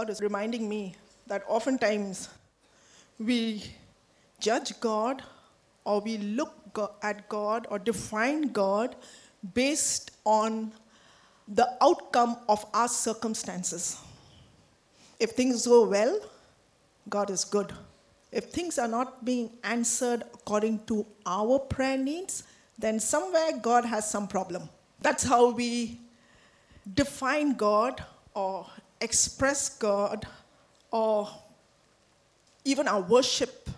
God is reminding me that oftentimes we judge God or we look at God or define God based on the outcome of our circumstances. If things go well, God is good. If things are not being answered according to our prayer needs, then somewhere God has some problem. That's how we define God or express God or even our worship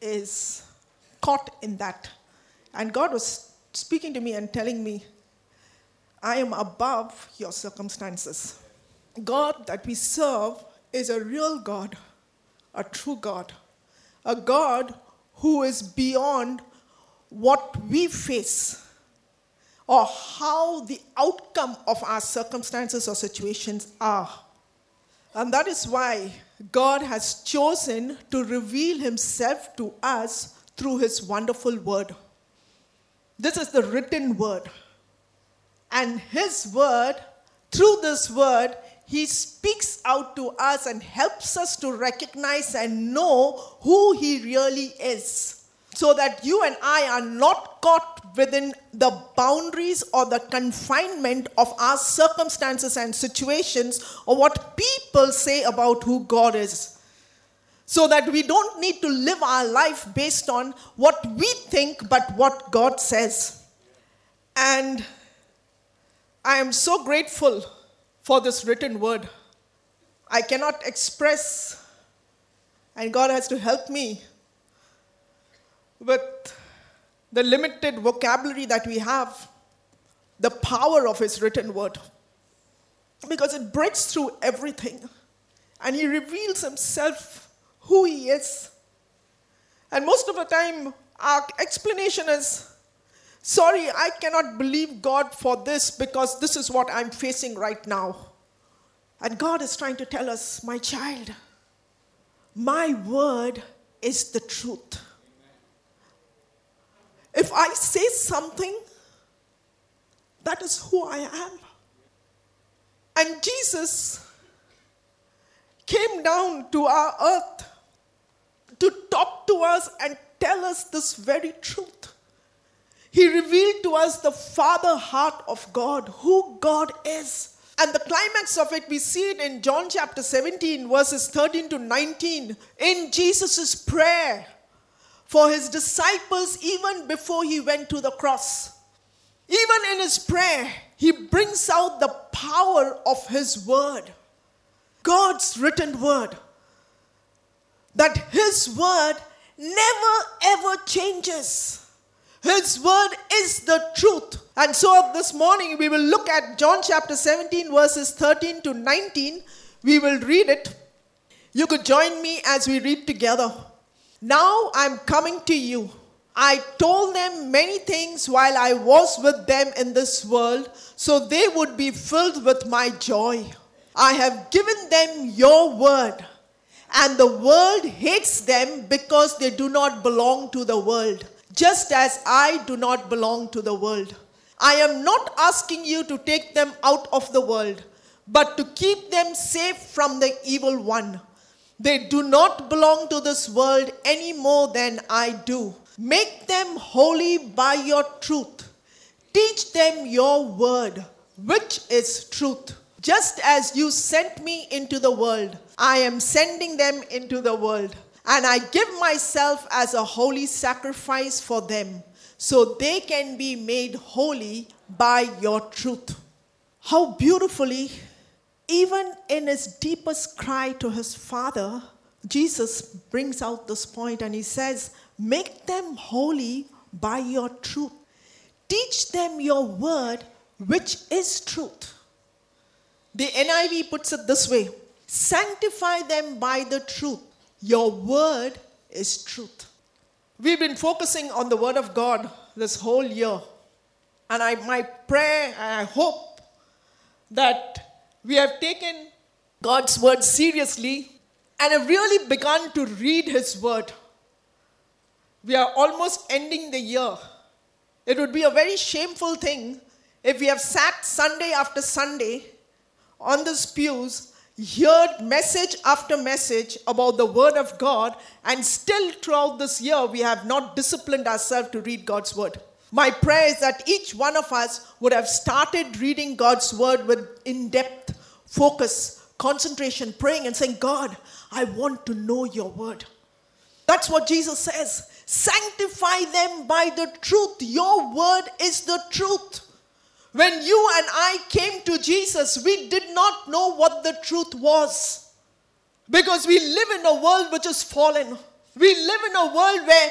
is caught in that. And God was speaking to me and telling me, I am above your circumstances. God that we serve is a real God, a true God, a God who is beyond what we face or how the outcome of our circumstances or situations are. And that is why God has chosen to reveal himself to us through his wonderful word. This is the written word. And his word, through this word, he speaks out to us and helps us to recognize and know who he really is. So that you and I are not caught within the boundaries or the confinement of our circumstances and situations or what people say about who God is. So that we don't need to live our life based on what we think, but what God says. And I am so grateful for this written word. I cannot express, and God has to help me with the limited vocabulary that we have, the power of His written word. Because it breaks through everything, and He reveals Himself, who He is. And most of the time, our explanation is sorry, I cannot believe God for this because this is what I'm facing right now. And God is trying to tell us, my child, my word is the truth. If I say something, that is who I am. And Jesus came down to our earth to talk to us and tell us this very truth. He revealed to us the father heart of God, who God is. And the climax of it, we see it in John chapter 17, verses 13 to 19, in Jesus' prayer for his disciples, even before he went to the cross. Even in his prayer, he brings out the power of his word, God's written word. That his word never ever changes. His word is the truth. And so this morning we will look at John chapter 17, verses 13 to 19. We will read it. You could join me as we read together. Now I'm coming to you. I told them many things while I was with them in this world, so they would be filled with my joy. I have given them your word, and the world hates them because they do not belong to the world just as I do not belong to the world. I am not asking you to take them out of the world, but to keep them safe from the evil one. They do not belong to this world any more than I do. Make them holy by your truth. Teach them your word, which is truth. Just as you sent me into the world, I am sending them into the world. And I give myself as a holy sacrifice for them, so they can be made holy by your truth. How beautifully, even in his deepest cry to his Father, Jesus brings out this point and he says, Make them holy by your truth. Teach them your word, which is truth. The NIV puts it this way Sanctify them by the truth. Your word is truth. We've been focusing on the word of God this whole year. And I, my prayer, and I hope that we have taken God's word seriously and have really begun to read his word. We are almost ending the year. It would be a very shameful thing if we have sat Sunday after Sunday on the pews, heard message after message about the Word of God, and still throughout this year we have not disciplined ourselves to read God's Word. My prayer is that each one of us would have started reading God's Word with in depth focus, concentration, praying, and saying, God, I want to know your Word. That's what Jesus says. Sanctify them by the truth. Your Word is the truth. When you and I came to Jesus, we did not know what the truth was. Because we live in a world which is fallen. We live in a world where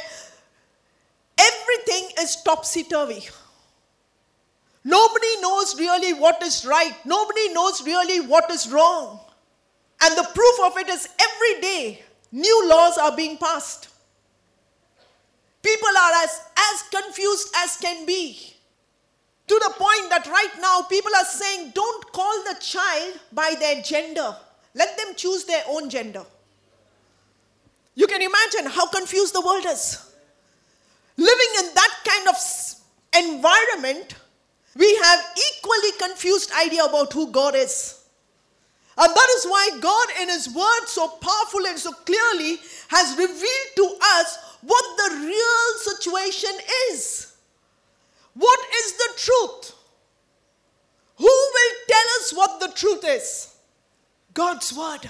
everything is topsy turvy. Nobody knows really what is right. Nobody knows really what is wrong. And the proof of it is every day new laws are being passed. People are as, as confused as can be. To the point that right now people are saying, don't call the child by their gender. Let them choose their own gender. You can imagine how confused the world is. Living in that kind of environment, we have equally confused idea about who God is. And that is why God, in His Word, so powerful and so clearly, has revealed to us what the real situation is. What is the truth? Who will tell us what the truth is? God's word.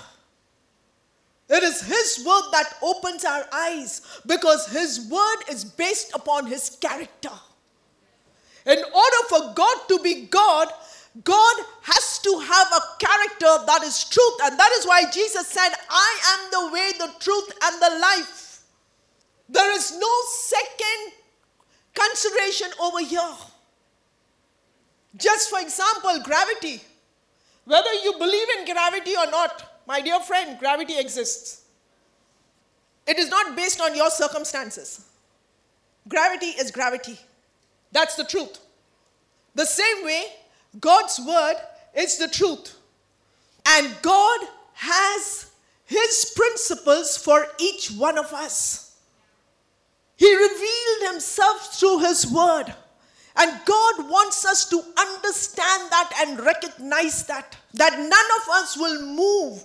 It is His word that opens our eyes because His word is based upon His character. In order for God to be God, God has to have a character that is truth. And that is why Jesus said, I am the way, the truth, and the life. There is no second consideration over here. Just for example, gravity. Whether you believe in gravity or not, my dear friend, gravity exists. It is not based on your circumstances. Gravity is gravity. That's the truth. The same way, God's word is the truth. And God has His principles for each one of us. He revealed himself through his word. And God wants us to understand that and recognize that. That none of us will move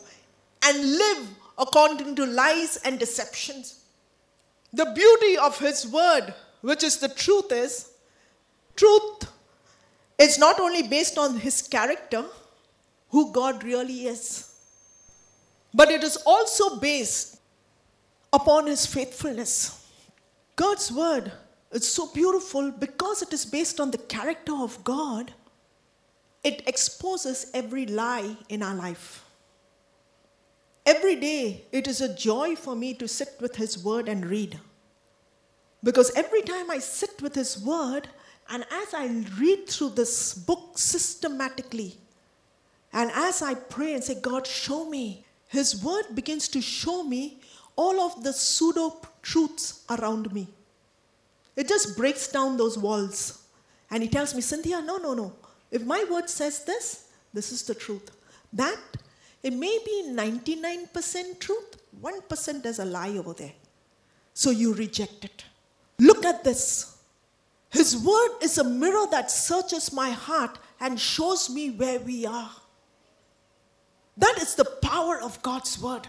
and live according to lies and deceptions. The beauty of his word, which is the truth, is truth is not only based on his character, who God really is, but it is also based upon his faithfulness. God's word is so beautiful because it is based on the character of God. It exposes every lie in our life. Every day, it is a joy for me to sit with His Word and read. Because every time I sit with His Word, and as I read through this book systematically, and as I pray and say, God, show me, His Word begins to show me all of the pseudo truths around me. It just breaks down those walls. And he tells me, Cynthia, no, no, no. If my word says this, this is the truth. That, it may be 99% truth, 1% there's a lie over there. So you reject it. Look at this. His word is a mirror that searches my heart and shows me where we are. That is the power of God's word.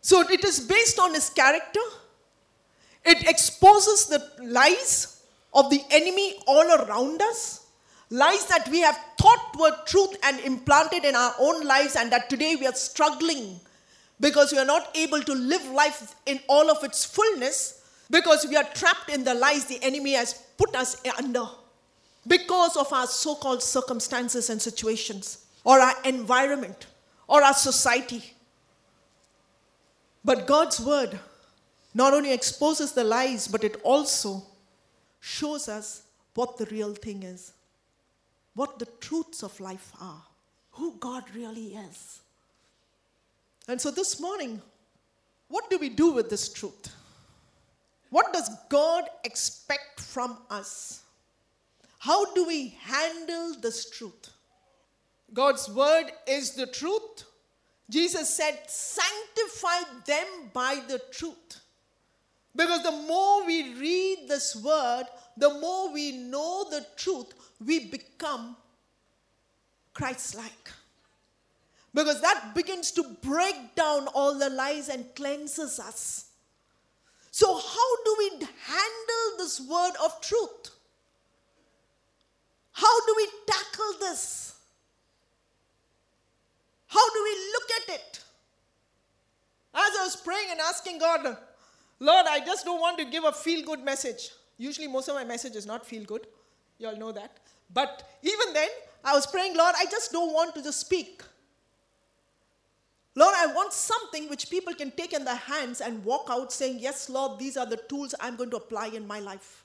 So it is based on his character, it exposes the lies of the enemy all around us, lies that we have thought were truth and implanted in our own lives, and that today we are struggling because we are not able to live life in all of its fullness because we are trapped in the lies the enemy has put us under because of our so called circumstances and situations or our environment or our society. But God's word not only exposes the lies, but it also shows us what the real thing is, what the truths of life are. who God really is. And so this morning, what do we do with this truth? What does God expect from us? How do we handle this truth? God's word is the truth. Jesus said, Sanctify them by the truth. Because the more we read this word, the more we know the truth, we become Christ like. Because that begins to break down all the lies and cleanses us. So, how do we handle this word of truth? How do we tackle this? How do we look at it? As I was praying and asking God, Lord, I just don't want to give a feel good message. Usually, most of my message is not feel good. You all know that. But even then, I was praying, Lord, I just don't want to just speak. Lord, I want something which people can take in their hands and walk out saying, Yes, Lord, these are the tools I'm going to apply in my life.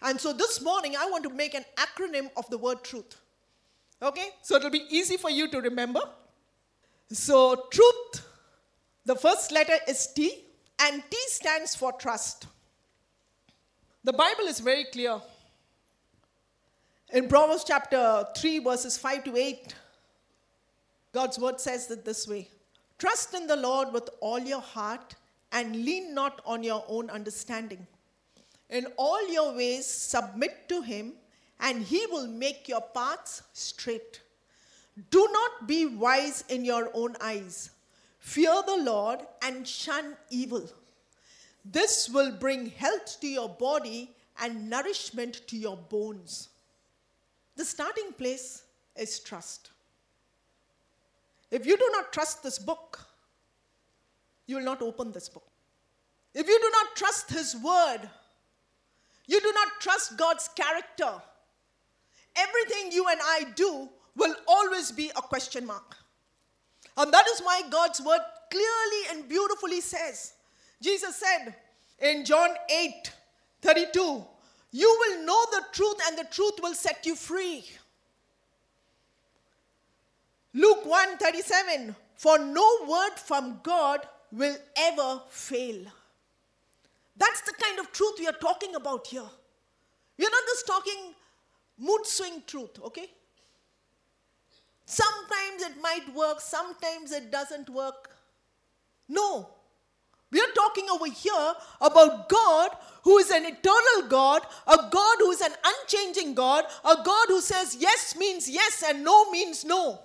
And so this morning, I want to make an acronym of the word truth. Okay? So it'll be easy for you to remember. So, truth, the first letter is T, and T stands for trust. The Bible is very clear. In Proverbs chapter 3, verses 5 to 8, God's word says it this way Trust in the Lord with all your heart and lean not on your own understanding. In all your ways, submit to him, and he will make your paths straight. Do not be wise in your own eyes. Fear the Lord and shun evil. This will bring health to your body and nourishment to your bones. The starting place is trust. If you do not trust this book, you will not open this book. If you do not trust His word, you do not trust God's character, everything you and I do will always be a question mark. And that is why God's word clearly and beautifully says, Jesus said in John 8 32, you will know the truth and the truth will set you free. Luke 1 37, for no word from God will ever fail. That's the kind of truth we are talking about here. We are not just talking mood swing truth, okay? Sometimes it might work, sometimes it doesn't work. No. We are talking over here about God who is an eternal God, a God who is an unchanging God, a God who says yes means yes and no means no.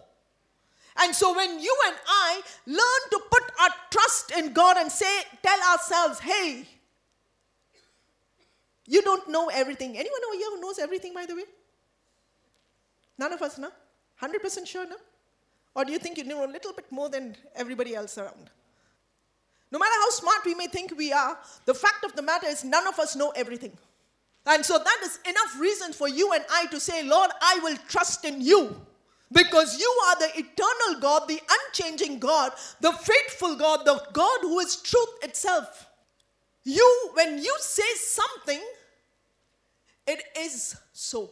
And so when you and I learn to put our trust in God and say, tell ourselves, hey, you don't know everything. Anyone over here who knows everything, by the way? None of us, no? 100% sure, no? Or do you think you know a little bit more than everybody else around? No matter how smart we may think we are, the fact of the matter is none of us know everything. And so that is enough reason for you and I to say, Lord, I will trust in you. Because you are the eternal God, the unchanging God, the faithful God, the God who is truth itself. You, when you say something, it is so.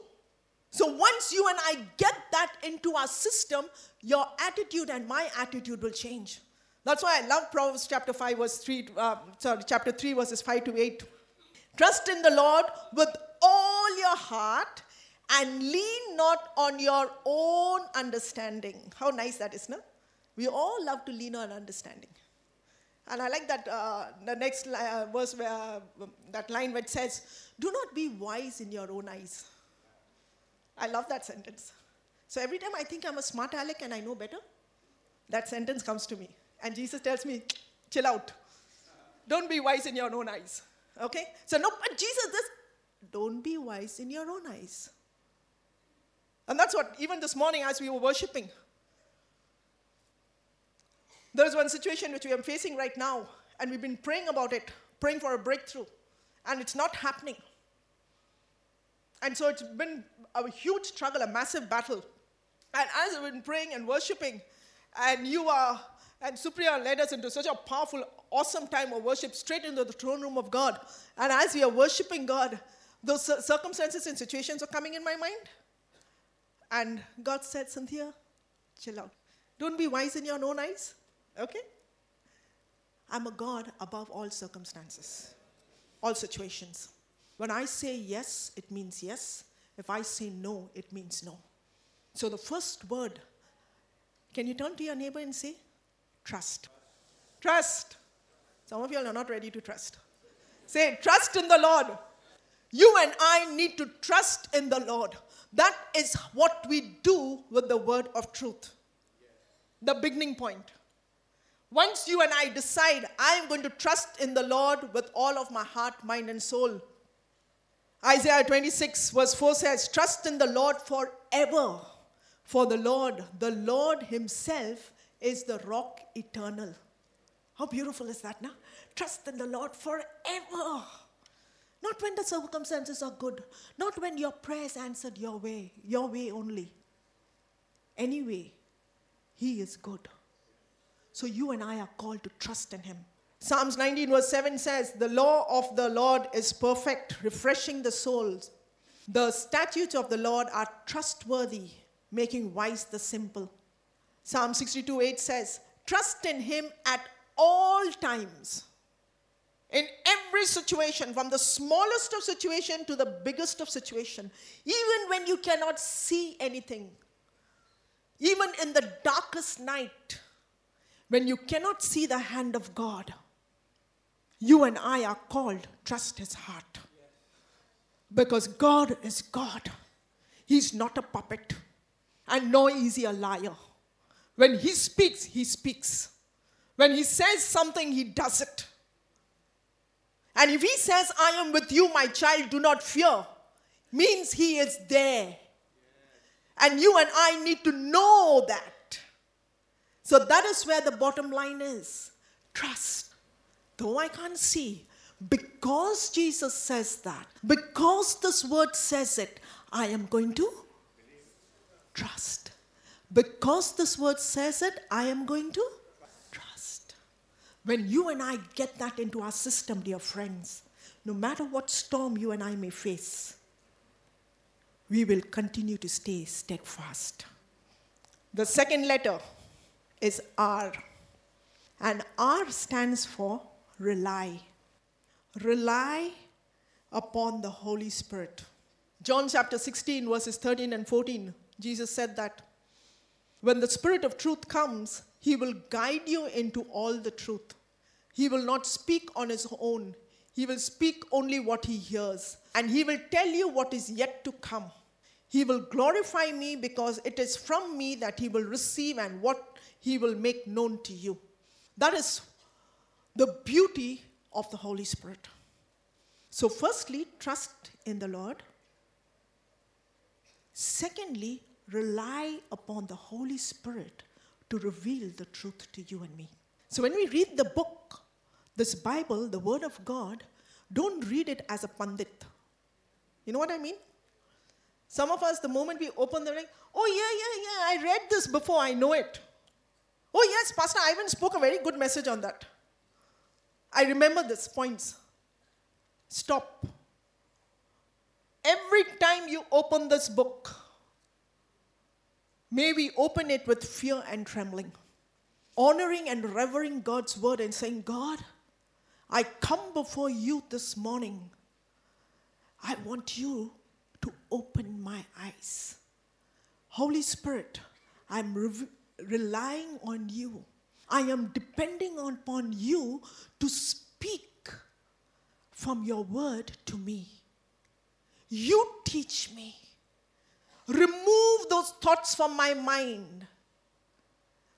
So once you and I get that into our system, your attitude and my attitude will change. That's why I love Proverbs chapter 5, verse 3, uh, sorry, chapter 3, verses 5 to 8. Trust in the Lord with all your heart and lean not on your own understanding. How nice that is, no? We all love to lean on understanding. And I like that uh, the next uh, verse where uh, that line which says, "Do not be wise in your own eyes." I love that sentence. So every time I think I'm a smart aleck and I know better, that sentence comes to me, and Jesus tells me, "Chill out. Don't be wise in your own eyes." Okay. So no, but Jesus, this, don't be wise in your own eyes. And that's what even this morning as we were worshiping, there is one situation which we are facing right now, and we've been praying about it, praying for a breakthrough, and it's not happening. And so it's been a huge struggle, a massive battle. And as we've been praying and worshiping, and you are, and Supriya led us into such a powerful, awesome time of worship straight into the throne room of God. And as we are worshiping God, those circumstances and situations are coming in my mind. And God said, Cynthia, chill out. Don't be wise in your own eyes, okay? I'm a God above all circumstances, all situations. When I say yes, it means yes. If I say no, it means no. So the first word, can you turn to your neighbor and say, trust? Trust. Some of you are not ready to trust. Say, trust in the Lord. You and I need to trust in the Lord. That is what we do with the word of truth. The beginning point. Once you and I decide, I am going to trust in the Lord with all of my heart, mind, and soul. Isaiah 26, verse 4 says, Trust in the Lord forever. For the Lord, the Lord Himself, is the rock eternal. How beautiful is that now? Trust in the Lord forever. Not when the circumstances are good, not when your prayers answered your way, your way only. Anyway, He is good. So you and I are called to trust in Him. Psalms 19, verse 7 says, The law of the Lord is perfect, refreshing the souls. The statutes of the Lord are trustworthy, making wise the simple. Psalm 62, 8 says, Trust in Him at all times. In every situation, from the smallest of situation to the biggest of situation, even when you cannot see anything, even in the darkest night, when you cannot see the hand of God, you and I are called trust his heart. Because God is God. He's not a puppet. And no, he a liar. When he speaks, he speaks. When he says something, he does it. And if he says, I am with you, my child, do not fear, means he is there. And you and I need to know that. So that is where the bottom line is trust. Though I can't see, because Jesus says that, because this word says it, I am going to trust. Because this word says it, I am going to trust. when you and I get that into our system, dear friends, no matter what storm you and I may face, we will continue to stay steadfast. The second letter is R, and R stands for rely. Rely upon the Holy Spirit. John chapter 16, verses 13 and 14, Jesus said that when the Spirit of truth comes, he will guide you into all the truth. He will not speak on his own. He will speak only what he hears. And he will tell you what is yet to come. He will glorify me because it is from me that he will receive and what he will make known to you. That is the beauty of the Holy Spirit. So, firstly, trust in the Lord. Secondly, rely upon the Holy Spirit to reveal the truth to you and me. So, when we read the book, this Bible, the Word of God, don't read it as a pandit. You know what I mean? Some of us, the moment we open the ring, oh, yeah, yeah, yeah, I read this before, I know it. Oh, yes, Pastor Ivan spoke a very good message on that. I remember this points. Stop. Every time you open this book, may we open it with fear and trembling, honoring and revering God's word and saying, God, I come before you this morning. I want you to open my eyes. Holy Spirit, I'm re- relying on you. I am depending upon you to speak from your word to me. You teach me. Remove those thoughts from my mind.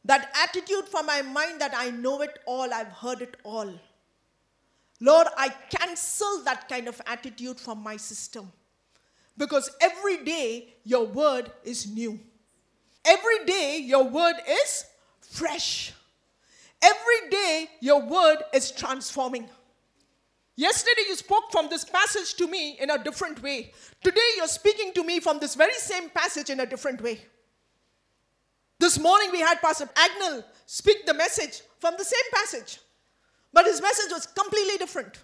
That attitude from my mind that I know it all, I've heard it all. Lord, I cancel that kind of attitude from my system. Because every day your word is new. Every day your word is fresh. Every day your word is transforming. Yesterday you spoke from this passage to me in a different way. Today you're speaking to me from this very same passage in a different way. This morning we had Pastor Agnel speak the message from the same passage. But his message was completely different.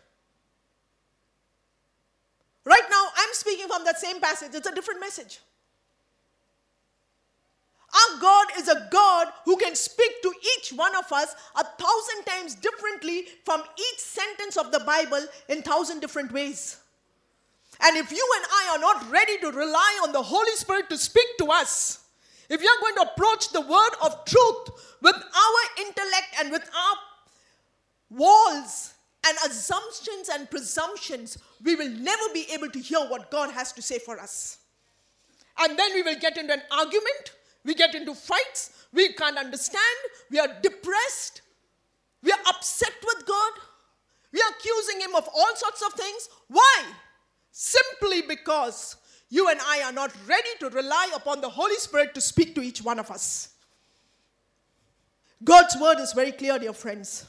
Right now, I'm speaking from that same passage, it's a different message. Our God is a God who can speak to each one of us a thousand times differently from each sentence of the Bible in thousand different ways. And if you and I are not ready to rely on the Holy Spirit to speak to us, if you're going to approach the word of truth with our intellect and with our walls and assumptions and presumptions, we will never be able to hear what God has to say for us. And then we will get into an argument, we get into fights, we can't understand, we are depressed, we are upset with God, we are accusing Him of all sorts of things. Why? Simply because you and I are not ready to rely upon the Holy Spirit to speak to each one of us. God's word is very clear, dear friends.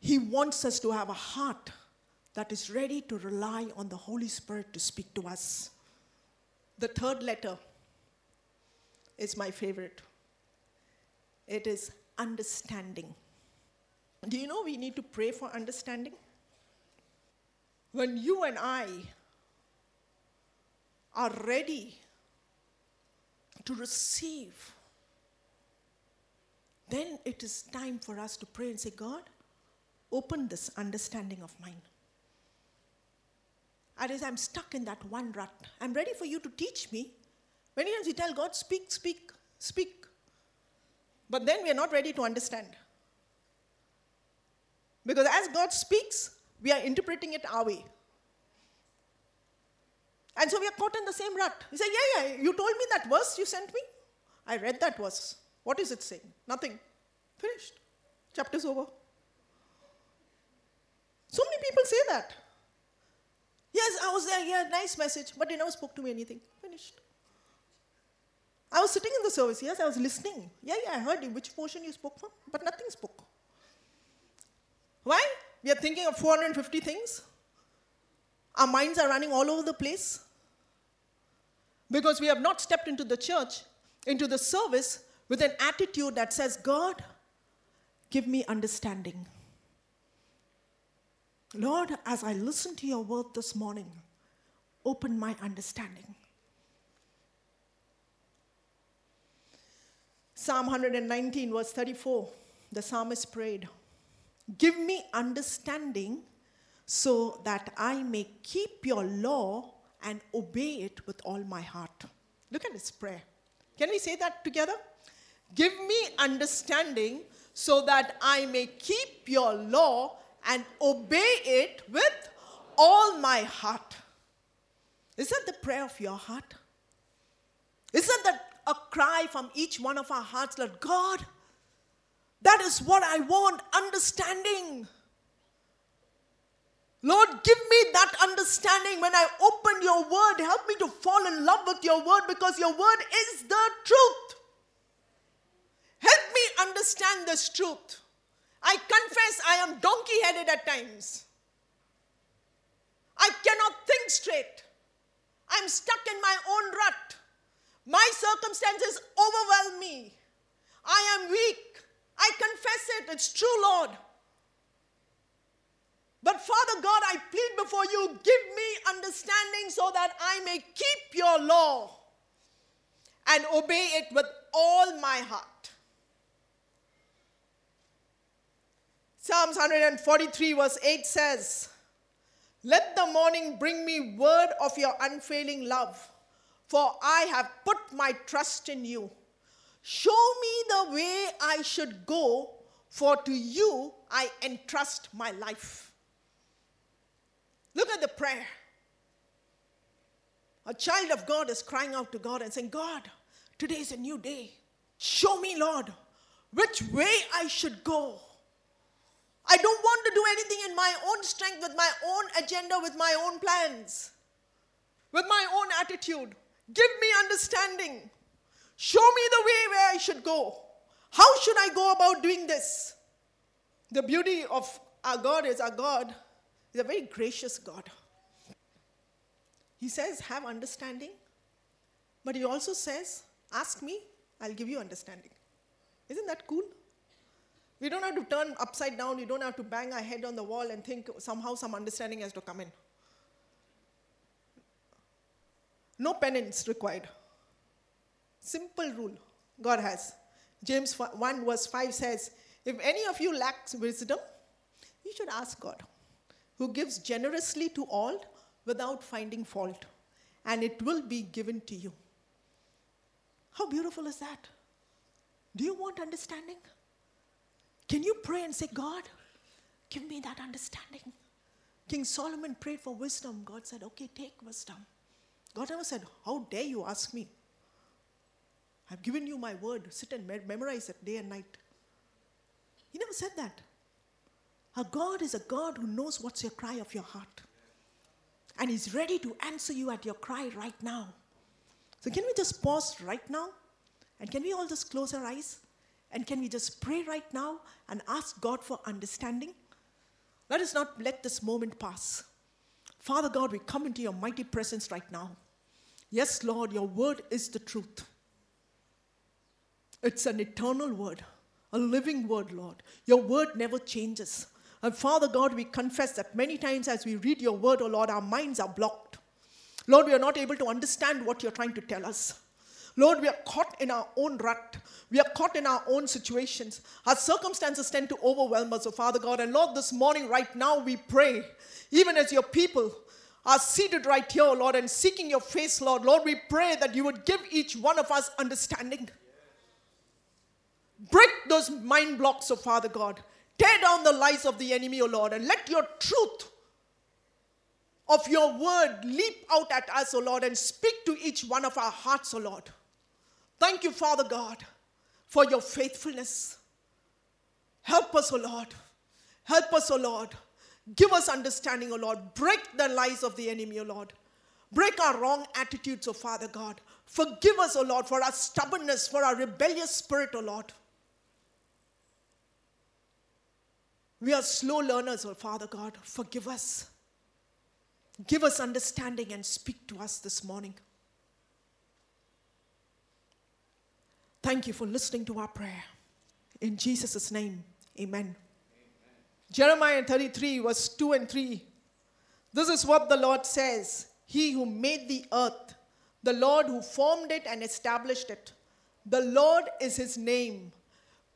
He wants us to have a heart that is ready to rely on the Holy Spirit to speak to us. The third letter is my favorite. It is understanding. Do you know we need to pray for understanding? When you and I are ready to receive, then it is time for us to pray and say, God, open this understanding of mine. Otherwise, I'm stuck in that one rut. I'm ready for you to teach me. Many times we tell God, speak, speak, speak. But then we are not ready to understand. Because as God speaks, we are interpreting it our way. And so we are caught in the same rut. You say, Yeah, yeah, you told me that verse you sent me. I read that verse. What is it saying? Nothing. Finished. Chapter's over. So many people say that. Yes, I was there, yeah, nice message, but they never spoke to me anything. Finished. I was sitting in the service, yes, I was listening. Yeah, yeah, I heard you, which portion you spoke from, but nothing spoke. Why? We are thinking of 450 things. Our minds are running all over the place. Because we have not stepped into the church, into the service, with an attitude that says, God, give me understanding. Lord, as I listen to your word this morning, open my understanding. Psalm 119, verse 34, the psalmist prayed, Give me understanding so that I may keep your law and obey it with all my heart. Look at this prayer. Can we say that together? Give me understanding so that I may keep your law and obey it with all my heart. Is that the prayer of your heart? Isn't that a cry from each one of our hearts, Lord God? That is what I want understanding. Lord, give me that understanding when I open your word. Help me to fall in love with your word because your word is the truth. Help me understand this truth. I confess I am donkey headed at times. I cannot think straight. I'm stuck in my own rut. My circumstances overwhelm me. I am weak. I confess it. It's true, Lord. But Father God, I plead before you, give me understanding so that I may keep your law and obey it with all my heart. Psalms 143, verse 8 says, Let the morning bring me word of your unfailing love, for I have put my trust in you. Show me the way I should go, for to you I entrust my life. Look at the prayer. A child of God is crying out to God and saying, God, today is a new day. Show me, Lord, which way I should go. I don't want to do anything in my own strength, with my own agenda, with my own plans, with my own attitude. Give me understanding. Show me the way where I should go. How should I go about doing this? The beauty of our God is our God is a very gracious God. He says, Have understanding. But he also says, Ask me, I'll give you understanding. Isn't that cool? We don't have to turn upside down. We don't have to bang our head on the wall and think somehow some understanding has to come in. No penance required. Simple rule God has. James 1 verse 5 says, If any of you lacks wisdom, you should ask God, who gives generously to all without finding fault, and it will be given to you. How beautiful is that? Do you want understanding? Can you pray and say, God, give me that understanding? King Solomon prayed for wisdom. God said, Okay, take wisdom. God never said, How dare you ask me? I've given you my word. Sit and memorize it day and night. He never said that. Our God is a God who knows what's your cry of your heart. And He's ready to answer you at your cry right now. So, can we just pause right now? And can we all just close our eyes? And can we just pray right now and ask God for understanding? Let us not let this moment pass. Father God, we come into your mighty presence right now. Yes, Lord, your word is the truth. It's an eternal word, a living word, Lord. Your word never changes. And Father God, we confess that many times as we read your word, oh Lord, our minds are blocked. Lord, we are not able to understand what you're trying to tell us. Lord, we are caught in our own rut. We are caught in our own situations. Our circumstances tend to overwhelm us, oh Father God. And Lord, this morning, right now, we pray, even as your people are seated right here, Lord, and seeking your face, Lord. Lord, we pray that you would give each one of us understanding. Break those mind blocks, oh Father God. Tear down the lies of the enemy, O Lord, and let your truth of your word leap out at us, O Lord, and speak to each one of our hearts, O Lord. Thank you, Father God, for your faithfulness. Help us, O Lord. Help us, O Lord. Give us understanding, O Lord. Break the lies of the enemy, O Lord. Break our wrong attitudes, O Father God. Forgive us, O Lord, for our stubbornness, for our rebellious spirit, O Lord. We are slow learners, oh Father God. Forgive us. Give us understanding and speak to us this morning. Thank you for listening to our prayer. In Jesus' name, amen. amen. Jeremiah 33, verse 2 and 3. This is what the Lord says He who made the earth, the Lord who formed it and established it, the Lord is his name.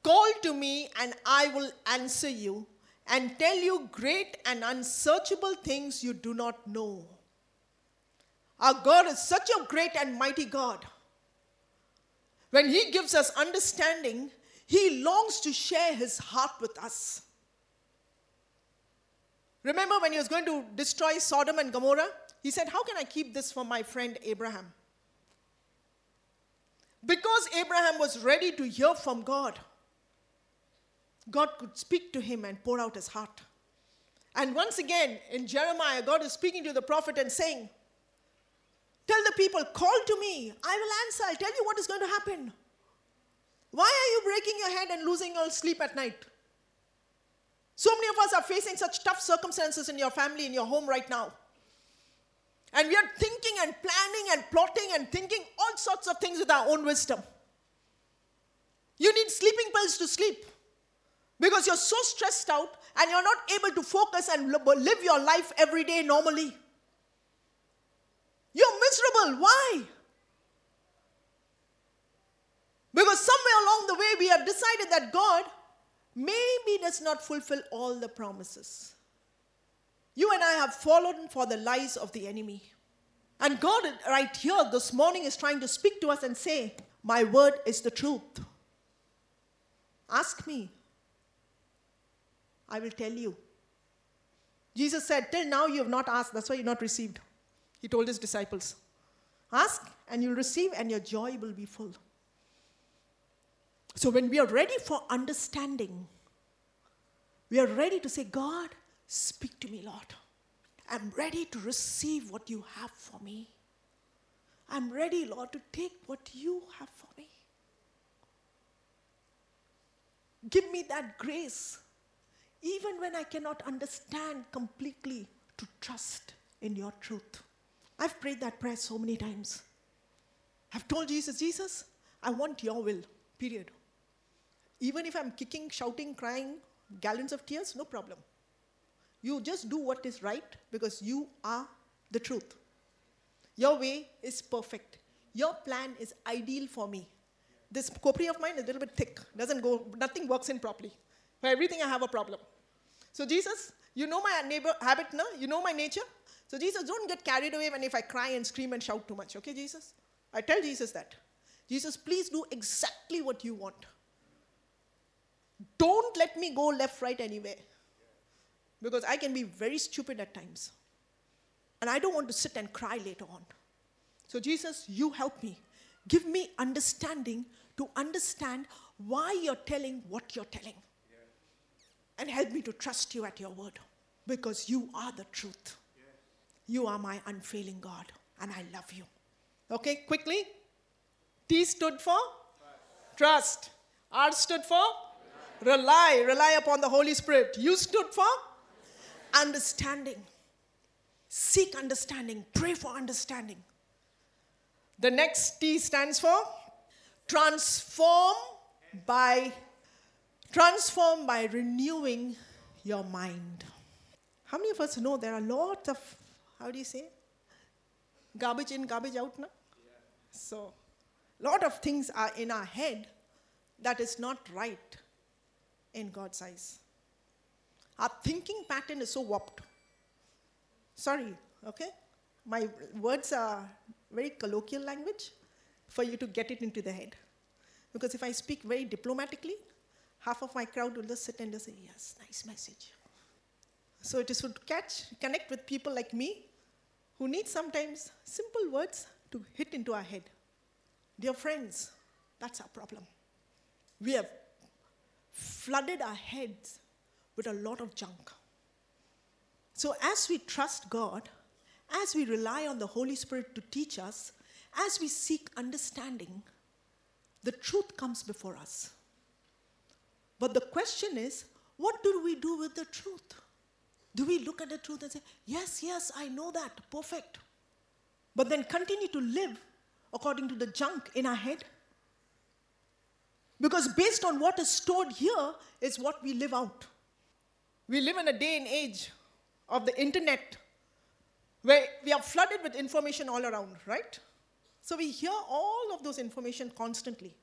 Call to me, and I will answer you and tell you great and unsearchable things you do not know. Our God is such a great and mighty God. When He gives us understanding, He longs to share His heart with us. Remember when He was going to destroy Sodom and Gomorrah? He said, How can I keep this for my friend Abraham? Because Abraham was ready to hear from God. God could speak to him and pour out his heart. And once again, in Jeremiah, God is speaking to the prophet and saying, Tell the people, call to me. I will answer. I'll tell you what is going to happen. Why are you breaking your head and losing your sleep at night? So many of us are facing such tough circumstances in your family, in your home right now. And we are thinking and planning and plotting and thinking all sorts of things with our own wisdom. You need sleeping pills to sleep because you're so stressed out and you're not able to focus and live your life every day normally. You're miserable. Why? Because somewhere along the way we have decided that God maybe does not fulfill all the promises. You and I have fallen for the lies of the enemy. And God, right here this morning, is trying to speak to us and say, My word is the truth. Ask me, I will tell you. Jesus said, Till now you have not asked, that's why you've not received. He told his disciples, Ask and you'll receive, and your joy will be full. So when we are ready for understanding, we are ready to say, God, speak to me, Lord. I'm ready to receive what you have for me. I'm ready, Lord, to take what you have for me. Give me that grace even when I cannot understand completely, to trust in your truth. I've prayed that prayer so many times. I've told Jesus, Jesus, I want your will, period. Even if I'm kicking, shouting, crying, gallons of tears, no problem. You just do what is right because you are the truth. Your way is perfect. your plan is ideal for me. This copri of mine is a little bit thick, doesn't go, nothing works in properly. For everything, I have a problem. So, Jesus, you know my neighbor habit, no? You know my nature. So, Jesus, don't get carried away when if I cry and scream and shout too much, okay, Jesus? I tell Jesus that. Jesus, please do exactly what you want. Don't let me go left, right, anywhere. Because I can be very stupid at times. And I don't want to sit and cry later on. So, Jesus, you help me. Give me understanding to understand why you're telling what you're telling. And help me to trust you at your word. Because you are the truth. You are my unfailing God. And I love you. Okay, quickly. T stood for trust. R stood for rely. Rely upon the Holy Spirit. U stood for understanding. Seek understanding. Pray for understanding. The next T stands for transform by transform by renewing your mind. How many of us know there are lots of how do you say garbage in, garbage out now? So, a lot of things are in our head that is not right in God's eyes. Our thinking pattern is so warped. Sorry, okay? My words are very colloquial language for you to get it into the head. Because if I speak very diplomatically, half of my crowd will just sit and just say, Yes, nice message. So it is to catch, connect with people like me who need sometimes simple words to hit into our head. Dear friends, that's our problem. We have flooded our heads with a lot of junk. So, as we trust God, as we rely on the Holy Spirit to teach us, as we seek understanding, the truth comes before us. But the question is, what do we do with the truth? Do we look at the truth and say, Yes, yes, I know that, perfect. But then continue to live according to the junk in our head? Because based on what is stored here is what we live out. We live in a day and age of the internet where we are flooded with information all around, right? So we hear all of those information constantly.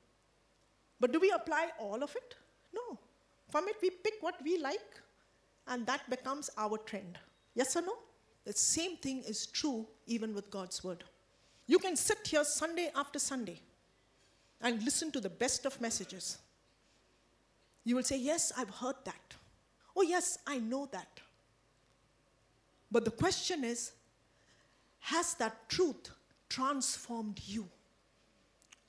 But do we apply all of it? No. From it, we pick what we like, and that becomes our trend. Yes or no? The same thing is true even with God's word. You can sit here Sunday after Sunday and listen to the best of messages. You will say, Yes, I've heard that. Oh, yes, I know that. But the question is, has that truth transformed you?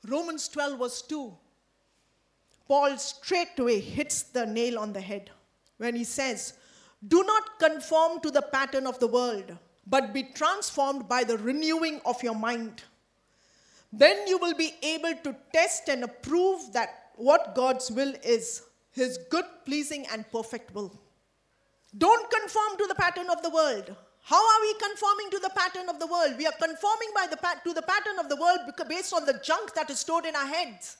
Romans 12, verse 2, Paul straightway hits the nail on the head when he says, Do not conform to the pattern of the world but be transformed by the renewing of your mind. Then you will be able to test and approve that what God's will is, his good, pleasing, and perfect will. Don't conform to the pattern of the world. How are we conforming to the pattern of the world? We are conforming by the to the pattern of the world based on the junk that is stored in our heads.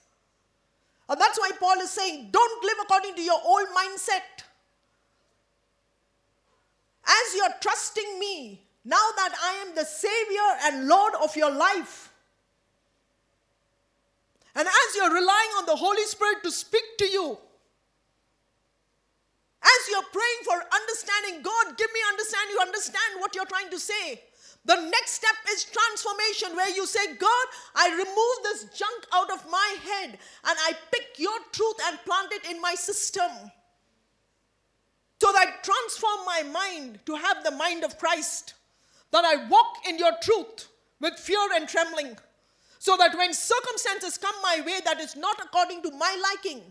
And that's why Paul is saying, don't live according to your old mindset. As you're trusting me, now that I am the Savior and Lord of your life. And as you're relying on the Holy Spirit to speak to you, as you're praying for understanding, God, give me understanding, you understand what you're trying to say. The next step is transformation, where you say, God, I remove this junk out of my head and I pick your truth and plant it in my system. So that I transform my mind to have the mind of Christ that I walk in your truth with fear and trembling, so that when circumstances come my way that is not according to my liking,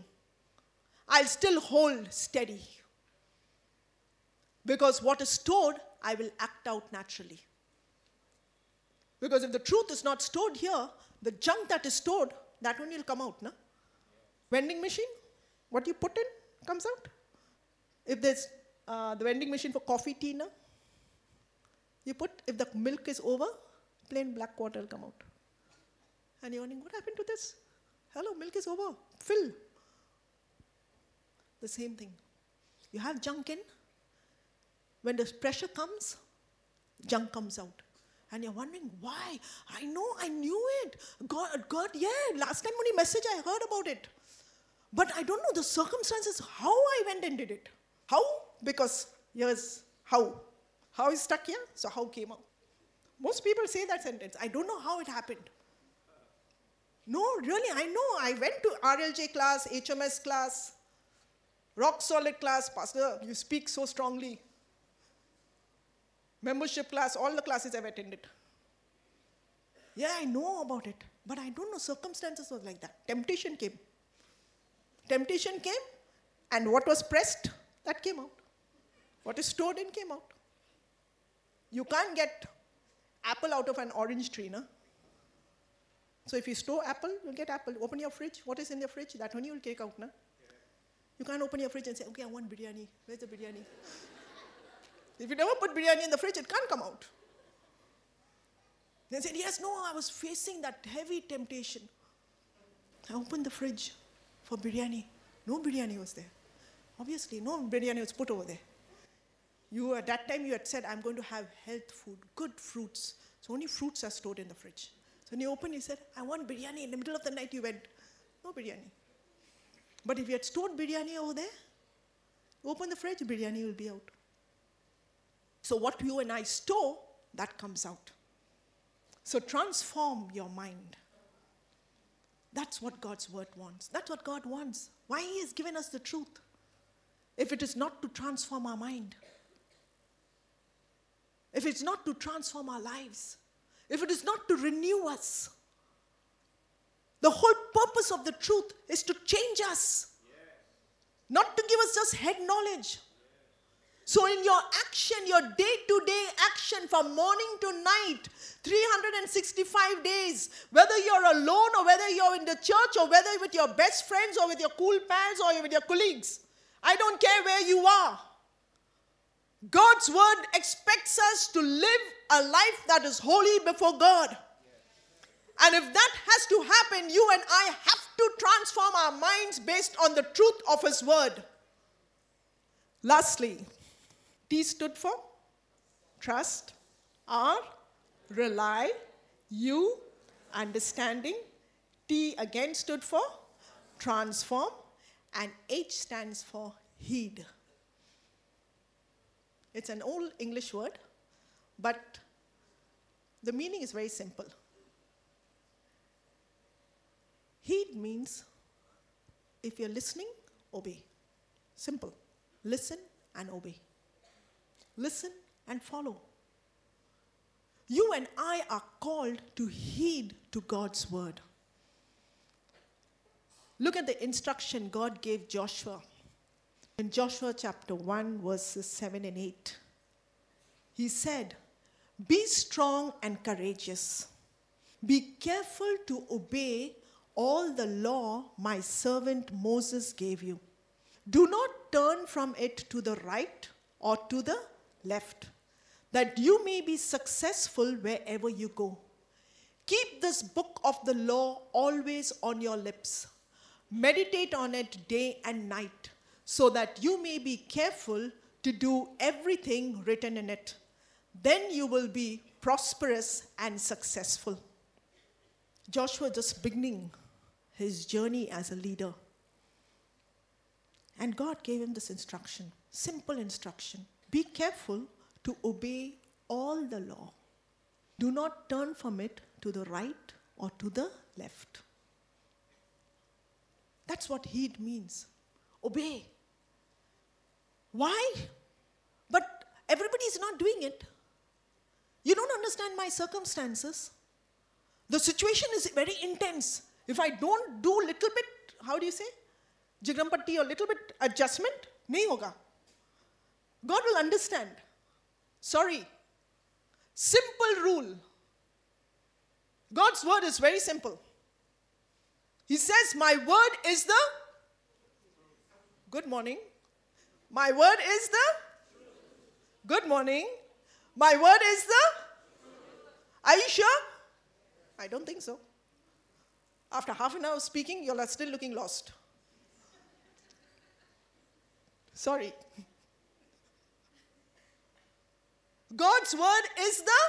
I'll still hold steady. Because what is stored, I will act out naturally. Because if the truth is not stored here, the junk that is stored, that one will come out. No? Vending machine, what you put in comes out. If there's uh, the vending machine for coffee, tea? You put, if the milk is over, plain black water will come out. And you're wondering, what happened to this? Hello, milk is over. Fill. The same thing. You have junk in. When the pressure comes, junk comes out. And you're wondering why. I know, I knew it. God, God, yeah, last time only message I heard about it. But I don't know the circumstances, how I went and did it. How? Because here's how. How is stuck here, so how came out. Most people say that sentence. I don't know how it happened. No, really, I know. I went to RLJ class, HMS class, rock solid class. Pastor, you speak so strongly. Membership class, all the classes I've attended. Yeah, I know about it. But I don't know, circumstances was like that. Temptation came. Temptation came, and what was pressed, that came out. What is stored in came out. You can't get apple out of an orange tree, no? So if you store apple, you'll get apple. Open your fridge. What is in your fridge? That one you will take out, no? You can't open your fridge and say, okay, I want biryani. Where's the biryani? if you never put biryani in the fridge, it can't come out. They said, yes, no, I was facing that heavy temptation. I opened the fridge for biryani. No biryani was there. Obviously, no biryani was put over there. You at that time you had said, I'm going to have health food, good fruits. So only fruits are stored in the fridge. So when you opened, you said, I want biryani. In the middle of the night, you went, no biryani. But if you had stored biryani over there, open the fridge, biryani will be out. So what you and I store, that comes out. So transform your mind. That's what God's word wants. That's what God wants. Why He has given us the truth. If it is not to transform our mind, if it's not to transform our lives, if it is not to renew us, the whole purpose of the truth is to change us, not to give us just head knowledge. So, in your action, your day to day action from morning to night, 365 days, whether you're alone or whether you're in the church or whether with your best friends or with your cool pals or with your colleagues, I don't care where you are. God's word expects us to live a life that is holy before God. And if that has to happen, you and I have to transform our minds based on the truth of His word. Lastly, T stood for trust, R, rely, U, understanding, T again stood for transform, and H stands for heed. It's an old English word, but the meaning is very simple. Heed means if you're listening, obey. Simple. Listen and obey. Listen and follow. You and I are called to heed to God's word. Look at the instruction God gave Joshua in Joshua chapter 1, verses 7 and 8, he said, Be strong and courageous. Be careful to obey all the law my servant Moses gave you. Do not turn from it to the right or to the left, that you may be successful wherever you go. Keep this book of the law always on your lips. Meditate on it day and night so that you may be careful to do everything written in it. Then you will be prosperous and successful. Joshua just beginning his journey as a leader. And God gave him this instruction, simple instruction. Be careful to obey all the law. Do not turn from it to the right or to the left. That's what heed means. Obey. Why? But everybody is not doing it. You don't understand my circumstances. The situation is very intense. If I don't do little bit, how do you say? Jigrampatti or little bit adjustment, nahi hoga. God will understand. Sorry. Simple rule. God's word is very simple. He says, My word is the good morning. My word is the good morning. My word is the are you sure? I don't think so. After half an hour of speaking, you're still looking lost. Sorry. God's word is the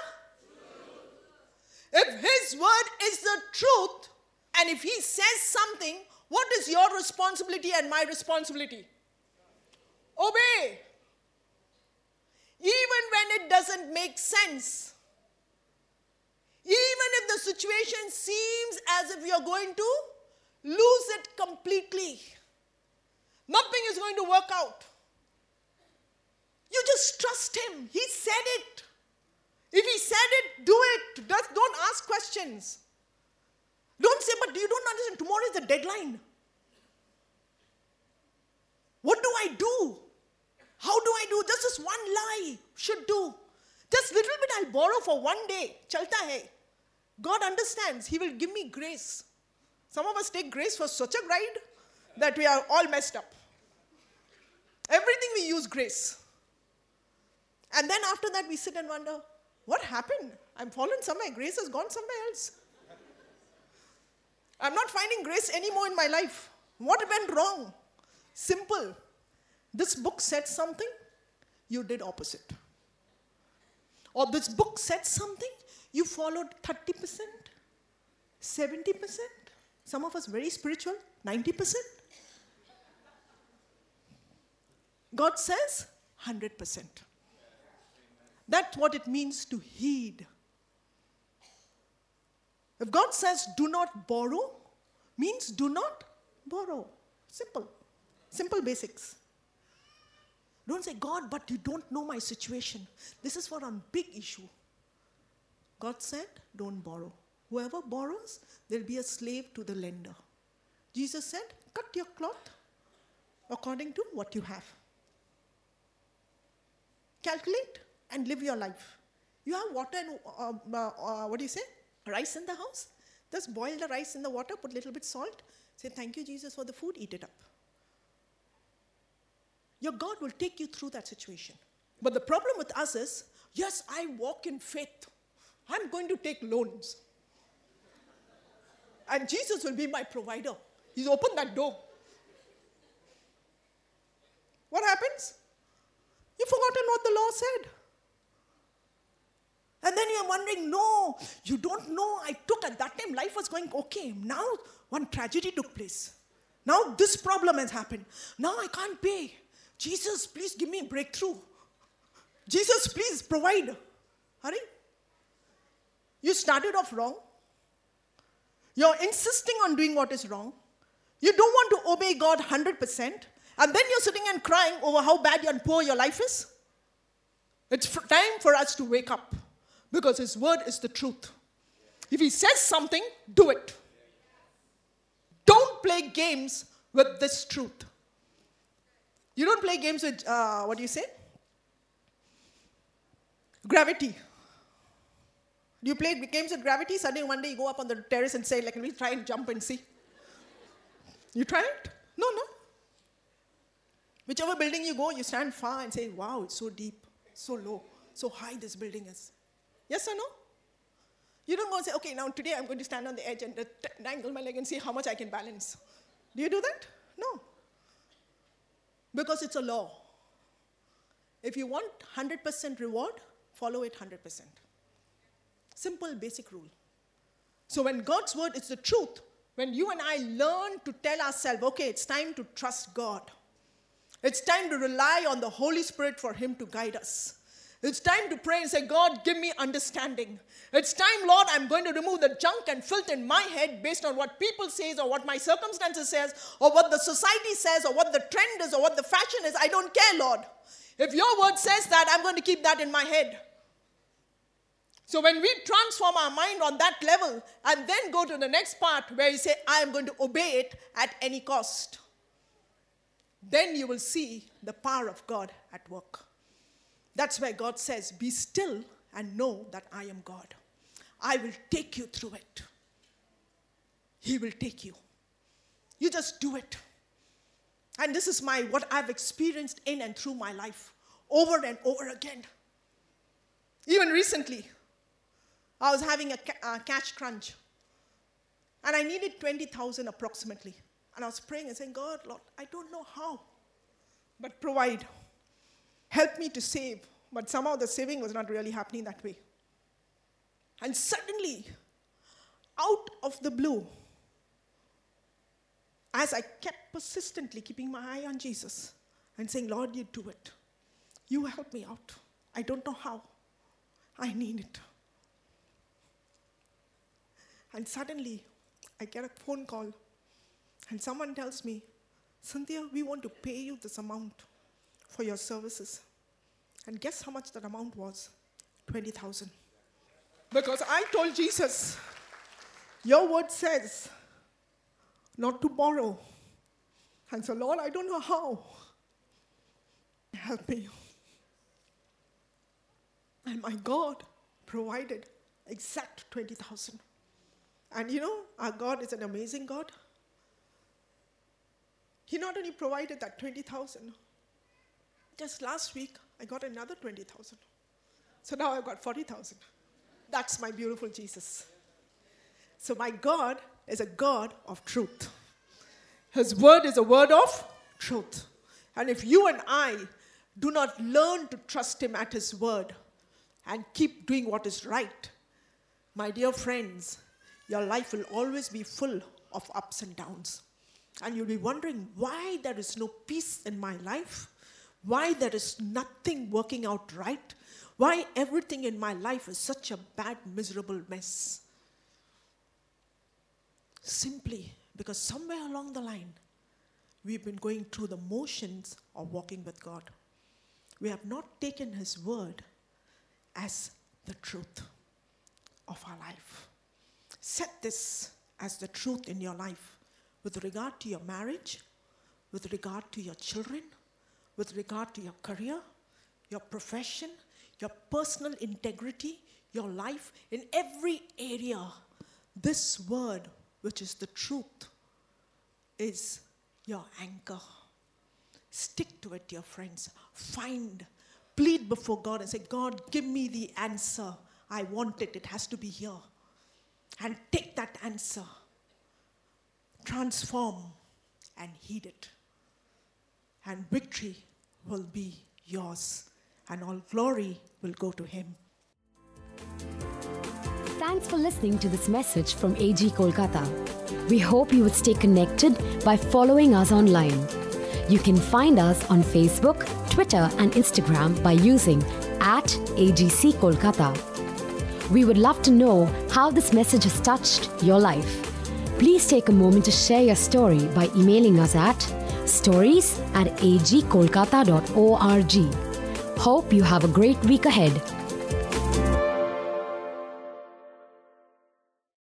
If His word is the truth, and if He says something, what is your responsibility and my responsibility? Obey. Even when it doesn't make sense. Even if the situation seems as if you're going to lose it completely. Nothing is going to work out. You just trust Him. He said it. If He said it, do it. Don't ask questions. Don't say, but you don't understand. Tomorrow is the deadline. What do I do? How do I do? Just this one lie should do. Just little bit I'll borrow for one day. Chalta hai. God understands. He will give me grace. Some of us take grace for such a ride that we are all messed up. Everything we use grace. And then after that, we sit and wonder, what happened? I'm fallen somewhere. Grace has gone somewhere else. I'm not finding grace anymore in my life. What went wrong? Simple. This book said something, you did opposite. Or this book said something, you followed 30%, 70%. Some of us very spiritual, 90%. God says 100%. That's what it means to heed. If God says do not borrow, means do not borrow. Simple. Simple basics. Don't say, God, but you don't know my situation. This is for a big issue. God said, don't borrow. Whoever borrows, they'll be a slave to the lender. Jesus said, cut your cloth according to what you have. Calculate and live your life. You have water and, uh, uh, uh, what do you say? Rice in the house? Just boil the rice in the water, put a little bit salt, say, Thank you, Jesus, for the food, eat it up. Your God will take you through that situation. But the problem with us is, yes, I walk in faith. I'm going to take loans. And Jesus will be my provider. He's opened that door. What happens? You've forgotten what the law said. And then you're wondering, no, you don't know. I took at that time, life was going okay. Now, one tragedy took place. Now, this problem has happened. Now, I can't pay. Jesus, please give me a breakthrough. Jesus, please provide. Hurry. You started off wrong. You're insisting on doing what is wrong. You don't want to obey God 100%. And then you're sitting and crying over how bad and poor your life is. It's time for us to wake up because His word is the truth. If He says something, do it. Don't play games with this truth. You don't play games with, uh, what do you say? Gravity. Do you play games with gravity? Suddenly one day you go up on the terrace and say, like, let me try and jump and see. You try it? No, no. Whichever building you go, you stand far and say, wow, it's so deep, so low, so high this building is. Yes or no? You don't go and say, okay, now today I'm going to stand on the edge and uh, dangle my leg and see how much I can balance. Do you do that? No. Because it's a law. If you want 100% reward, follow it 100%. Simple, basic rule. So when God's word is the truth, when you and I learn to tell ourselves, okay, it's time to trust God, it's time to rely on the Holy Spirit for Him to guide us. It's time to pray and say, God, give me understanding. It's time, Lord, I'm going to remove the junk and filth in my head based on what people says or what my circumstances says or what the society says or what the trend is or what the fashion is. I don't care, Lord. If your word says that, I'm going to keep that in my head. So when we transform our mind on that level and then go to the next part where you say, I am going to obey it at any cost, then you will see the power of God at work. That's where God says, Be still and know that I am God. I will take you through it. He will take you. You just do it. And this is my what I've experienced in and through my life over and over again. Even recently, I was having a ca- cash crunch. And I needed 20,000 approximately. And I was praying and saying, God, Lord, I don't know how, but provide help me to save. But somehow the saving was not really happening that way. And suddenly, out of the blue, as I kept persistently keeping my eye on Jesus and saying, Lord, you do it. You help me out. I don't know how. I need it. And suddenly, I get a phone call, and someone tells me, Cynthia, we want to pay you this amount for your services. And guess how much that amount was? 20,000. Because I told Jesus, Your word says not to borrow. And so, Lord, I don't know how. Help me. And my God provided exact 20,000. And you know, our God is an amazing God. He not only provided that 20,000, just last week I got another 20,000. So now I've got 40,000. That's my beautiful Jesus. So my God is a God of truth. His word is a word of truth. And if you and I do not learn to trust Him at His word and keep doing what is right, my dear friends, your life will always be full of ups and downs. And you'll be wondering why there is no peace in my life, why there is nothing working out right, why everything in my life is such a bad, miserable mess. Simply because somewhere along the line, we've been going through the motions of walking with God. We have not taken His word as the truth of our life. Set this as the truth in your life with regard to your marriage, with regard to your children, with regard to your career, your profession, your personal integrity, your life, in every area. This word, which is the truth, is your anchor. Stick to it, dear friends. Find, plead before God and say, God, give me the answer. I want it. It has to be here. And take that answer transform and heed it. And victory will be yours, and all glory will go to Him. Thanks for listening to this message from AG Kolkata. We hope you would stay connected by following us online. You can find us on Facebook, Twitter, and Instagram by using at AGC Kolkata. We would love to know how this message has touched your life. Please take a moment to share your story by emailing us at stories at agkolkata.org. Hope you have a great week ahead